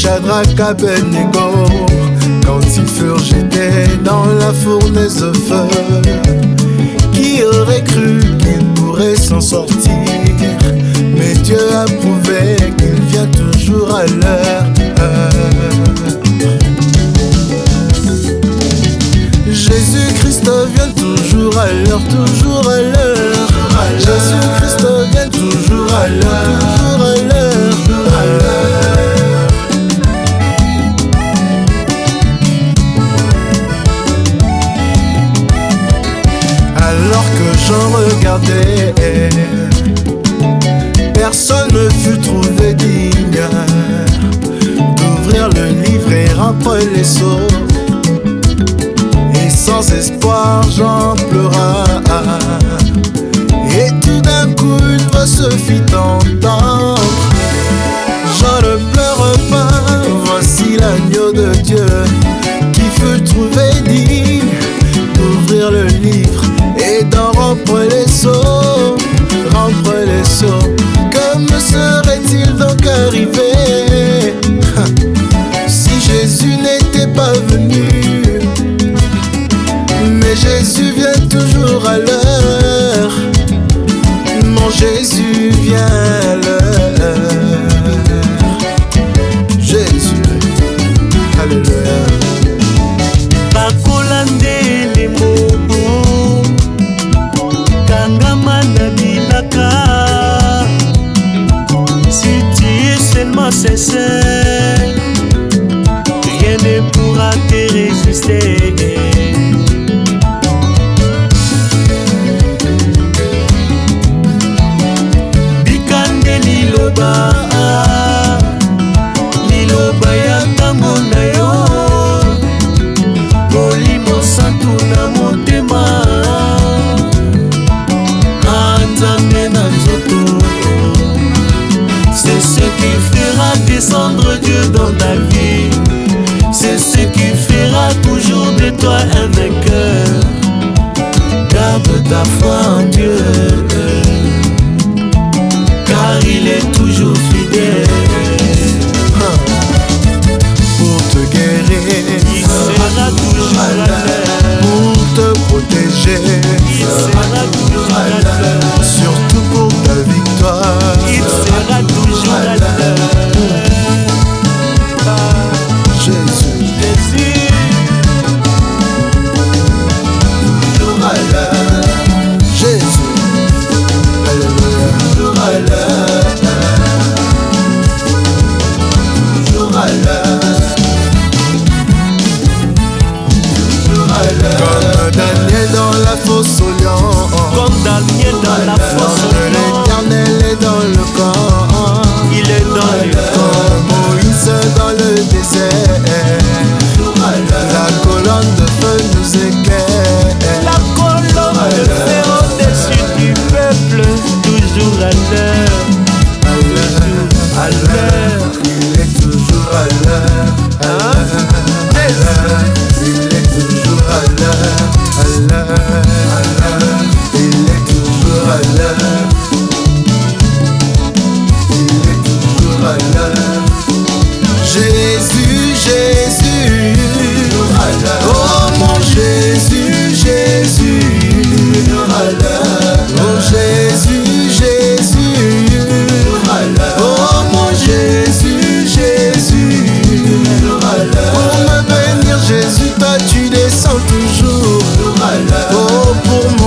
Shadrach, Abednego Quand ils furent jetés dans la fournaise de feu Qui aurait cru qu'ils pourraient s'en sortir? Mais Dieu a prouvé qu'il vient toujours à l'heure. Jésus-Christ vient toujours à l'heure, toujours à l'heure. alors que j'en regardais. Personne ne fut trouvé digne d'ouvrir le livre et rentrer les seaux. Et sans espoir, j'en pleura. Et tout d'un coup, une voix se fit entendre. river caractéristique ta foi en Dieu, car il est toujours fidèle. Pour te guérir, il sera toujours là. Pour te protéger, il sera toujours là.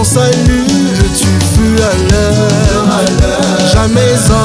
salut, tu fus à l'heure. Jamais en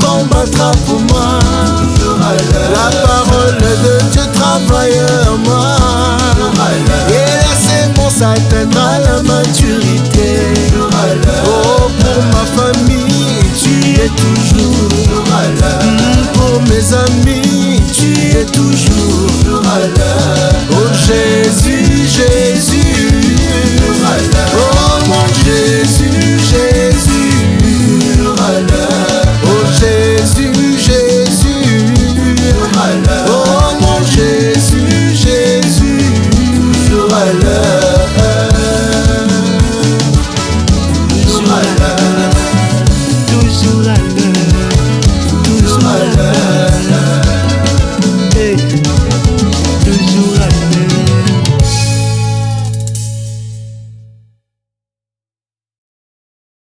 combattra pour moi. La parole de Dieu travaille en moi. Et la sémence atteindra la maturité.